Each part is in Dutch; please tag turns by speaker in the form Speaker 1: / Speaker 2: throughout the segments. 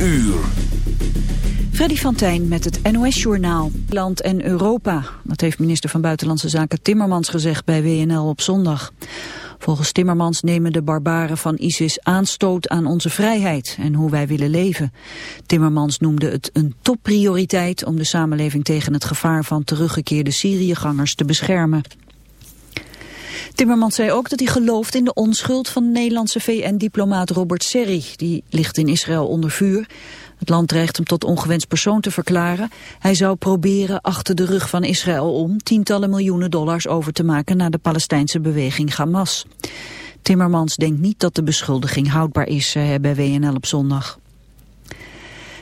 Speaker 1: uur.
Speaker 2: Freddy van Tijn met het NOS-journaal. Land en Europa. Dat heeft minister van Buitenlandse Zaken Timmermans gezegd bij WNL op zondag. Volgens Timmermans nemen de barbaren van ISIS aanstoot aan onze vrijheid en hoe wij willen leven. Timmermans noemde het een topprioriteit om de samenleving tegen het gevaar van teruggekeerde Syriëgangers te beschermen. Timmermans zei ook dat hij gelooft in de onschuld van de Nederlandse VN-diplomaat Robert Serri. Die ligt in Israël onder vuur. Het land dreigt hem tot ongewenst persoon te verklaren. Hij zou proberen achter de rug van Israël om tientallen miljoenen dollars over te maken naar de Palestijnse beweging Hamas. Timmermans denkt niet dat de beschuldiging houdbaar is, zei hij bij WNL op zondag.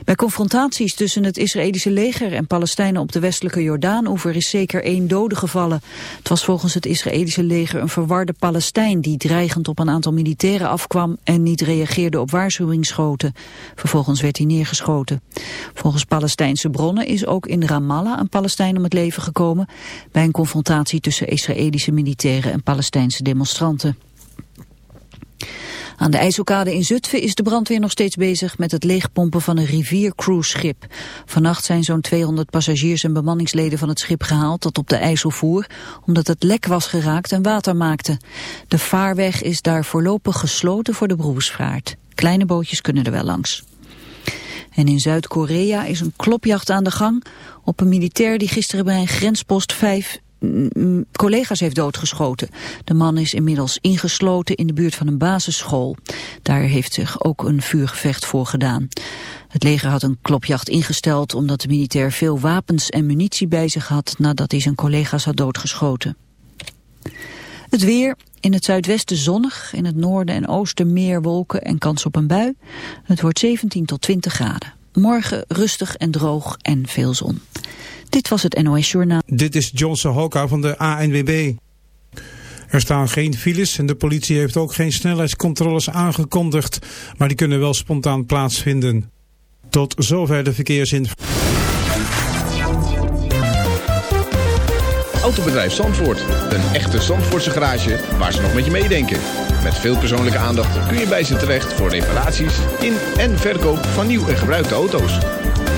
Speaker 2: Bij confrontaties tussen het Israëlische leger en Palestijnen op de westelijke Jordaan-oever is zeker één dode gevallen. Het was volgens het Israëlische leger een verwarde Palestijn die dreigend op een aantal militairen afkwam en niet reageerde op waarschuwingsschoten. Vervolgens werd hij neergeschoten. Volgens Palestijnse bronnen is ook in Ramallah een Palestijn om het leven gekomen bij een confrontatie tussen Israëlische militairen en Palestijnse demonstranten. Aan de IJsselkade in Zutphen is de brandweer nog steeds bezig met het leegpompen van een riviercruiseschip. Vannacht zijn zo'n 200 passagiers en bemanningsleden van het schip gehaald dat op de IJssel voer, omdat het lek was geraakt en water maakte. De vaarweg is daar voorlopig gesloten voor de beroepsvaart. Kleine bootjes kunnen er wel langs. En in Zuid-Korea is een klopjacht aan de gang op een militair die gisteren bij een grenspost 5 collega's heeft doodgeschoten. De man is inmiddels ingesloten in de buurt van een basisschool. Daar heeft zich ook een vuurgevecht voor gedaan. Het leger had een klopjacht ingesteld omdat de militair veel wapens en munitie bij zich had nadat hij zijn collega's had doodgeschoten. Het weer, in het zuidwesten zonnig, in het noorden en oosten meer wolken en kans op een bui. Het wordt 17 tot 20 graden. Morgen rustig en droog en veel zon. Dit was het NOS Journaal.
Speaker 3: Dit is Johnson Hoka van de ANWB. Er staan geen files en de politie heeft ook geen snelheidscontroles aangekondigd, maar die kunnen wel spontaan plaatsvinden. Tot zover de verkeersinformatie.
Speaker 4: Autobedrijf Zandvoort, een echte Zandvoortse garage waar ze nog met je meedenken. Met veel persoonlijke aandacht kun je bij ze terecht voor reparaties in en verkoop van nieuw en gebruikte auto's.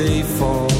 Speaker 5: they fall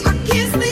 Speaker 6: I
Speaker 7: kiss the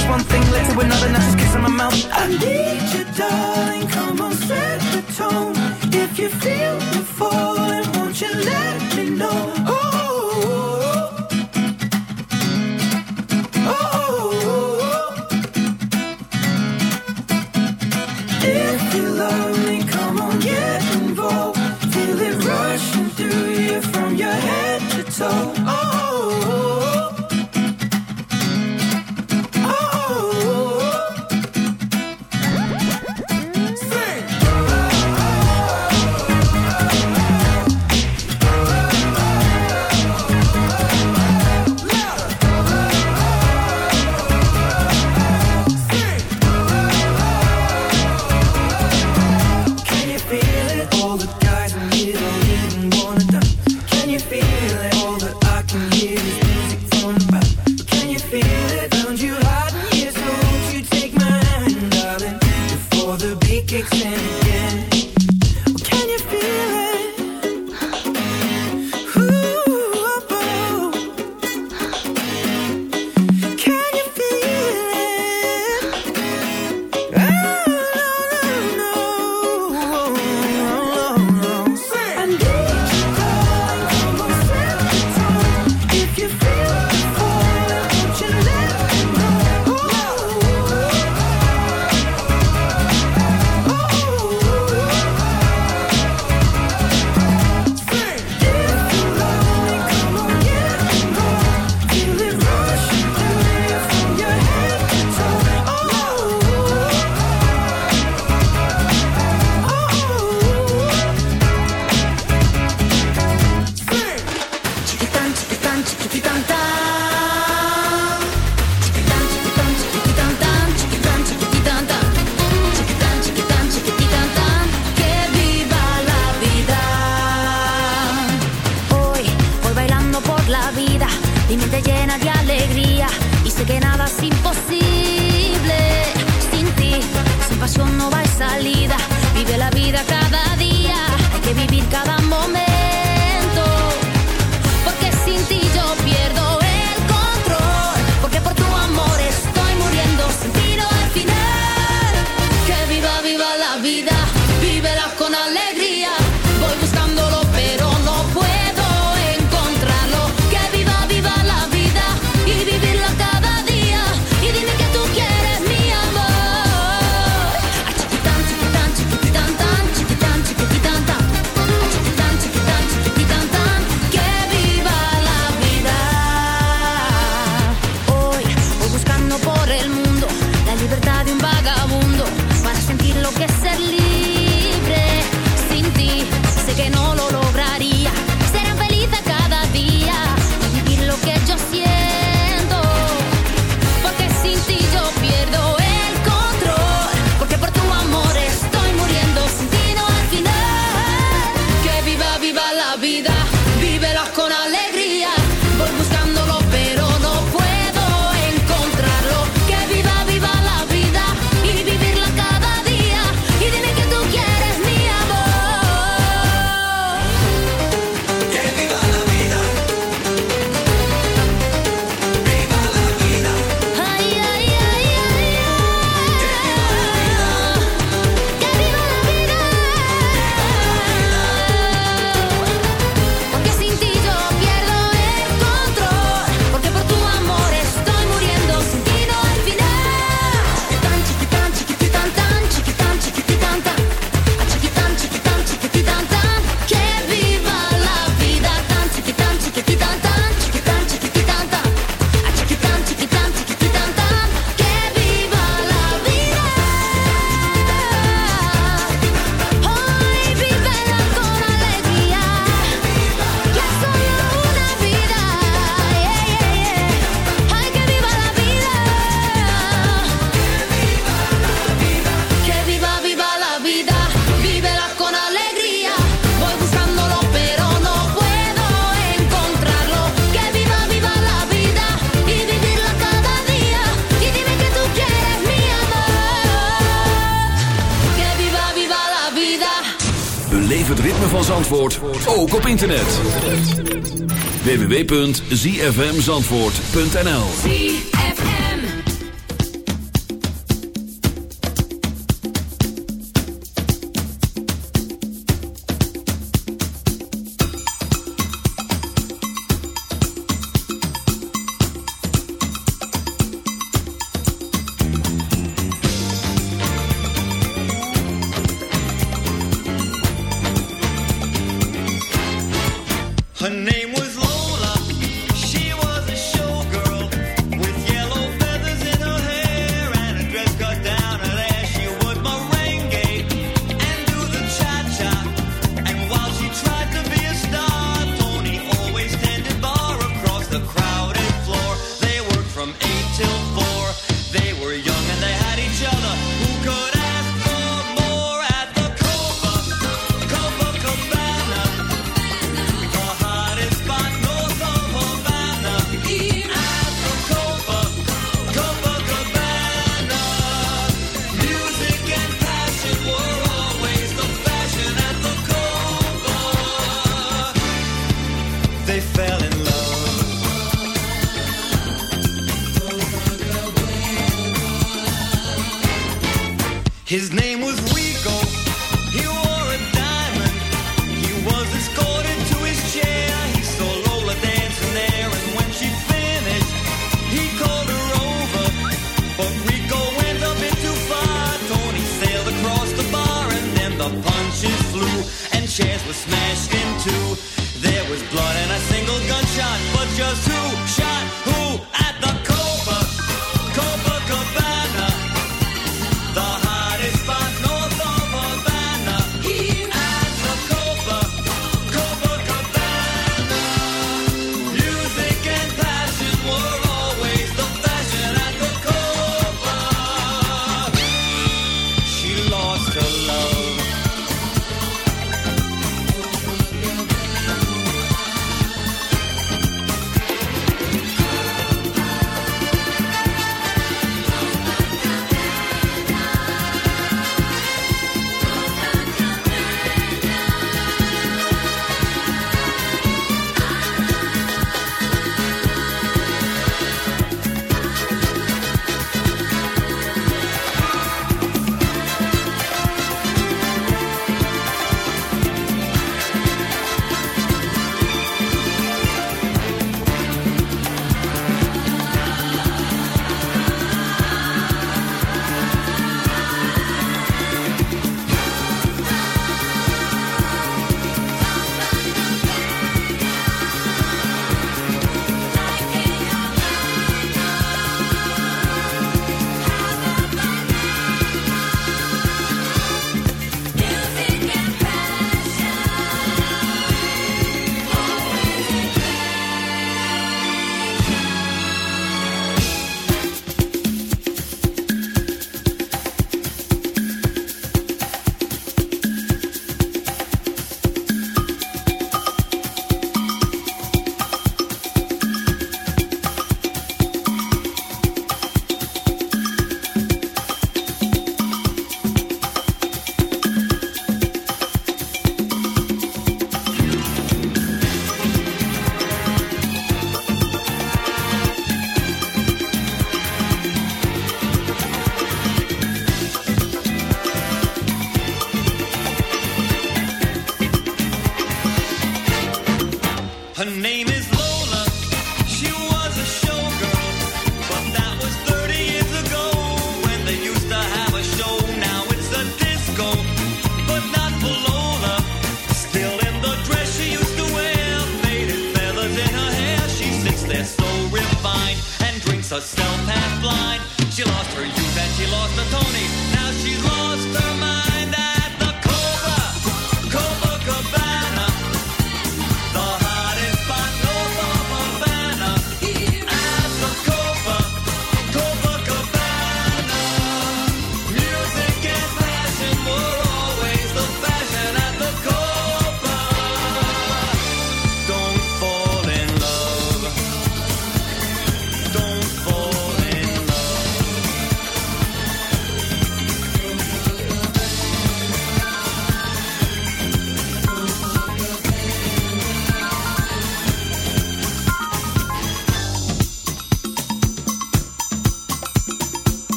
Speaker 8: One thing led to another, now just kissing my mouth. I need you, darling. Come on, set the tone. If you feel me falling, won't you let me know?
Speaker 9: www.zfmzandvoort.nl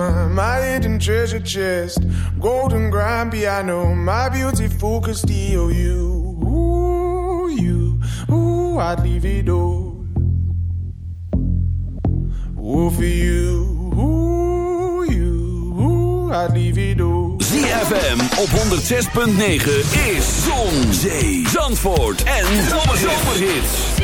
Speaker 10: My, my hidden treasure chest. Golden grand piano, my beautiful Castillo. You, ooh, you, ooh, I'd leave it all. Ooh, for you, ooh, you, ooh, I'd leave it all.
Speaker 9: ZFM op 106.9 is Zon, Zee, Zandvoort en Zomerhits.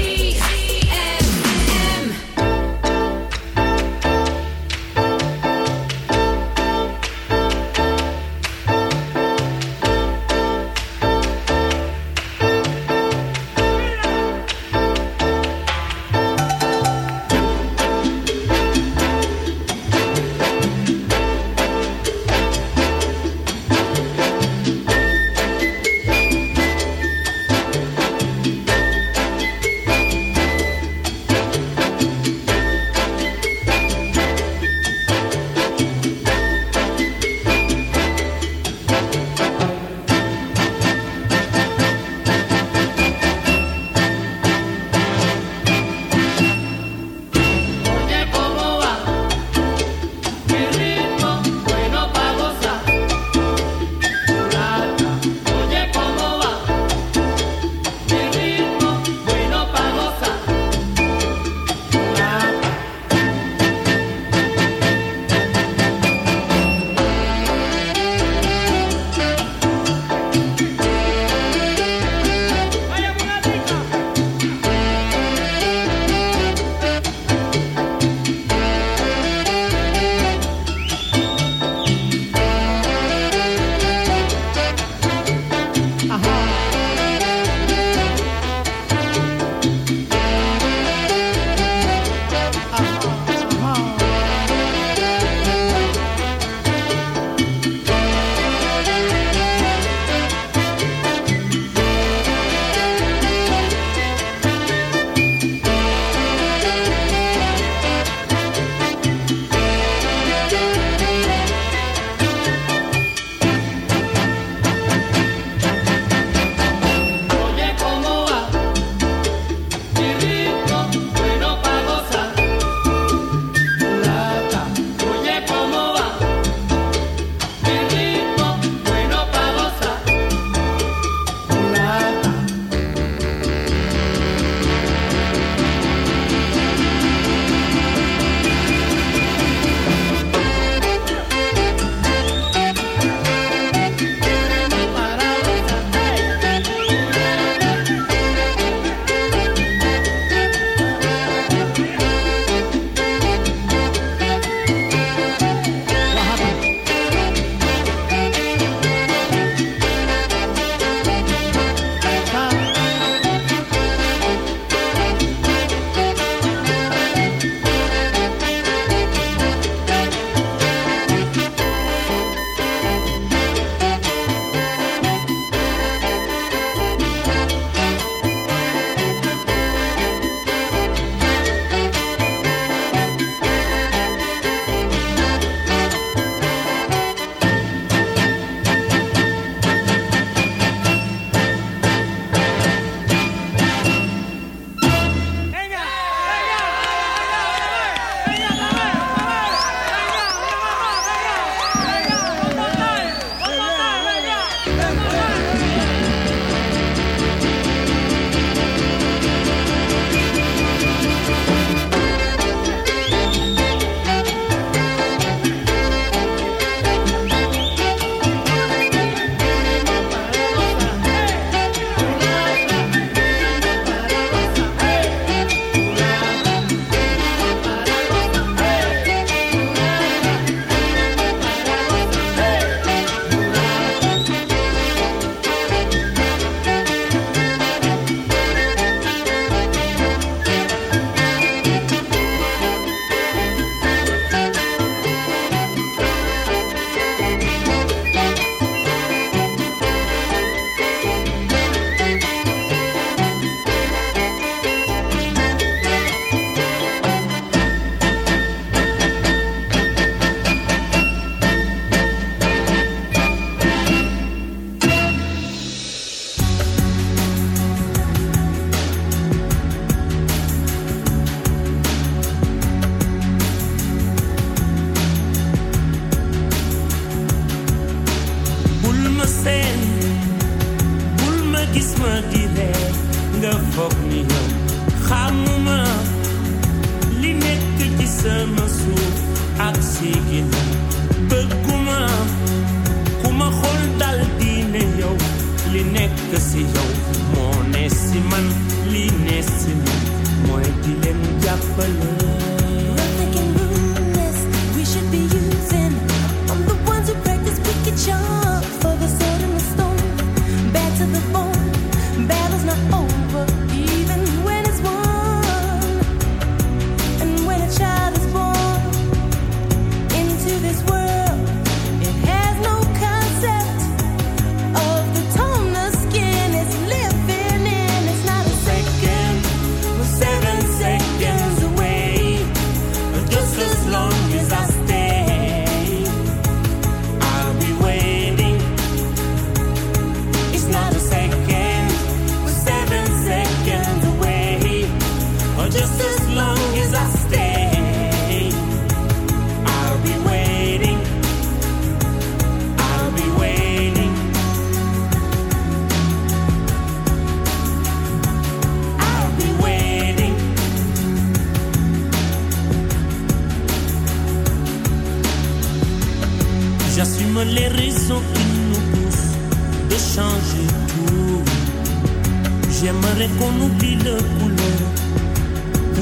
Speaker 11: Cheamă reconubilă culori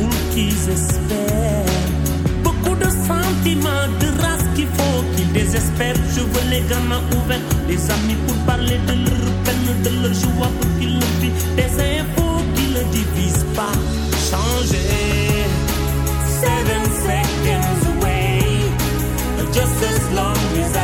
Speaker 11: Ulchize sper Beaucoup de sentiments, de race qu'il faut Qu'ils désespèrent, je veux les gamins ouverts Les amis pour parler de leur peine De leur joie pour qu'ils le Des infos qui ne divisent pas Changer Seven seconds away Just as long as I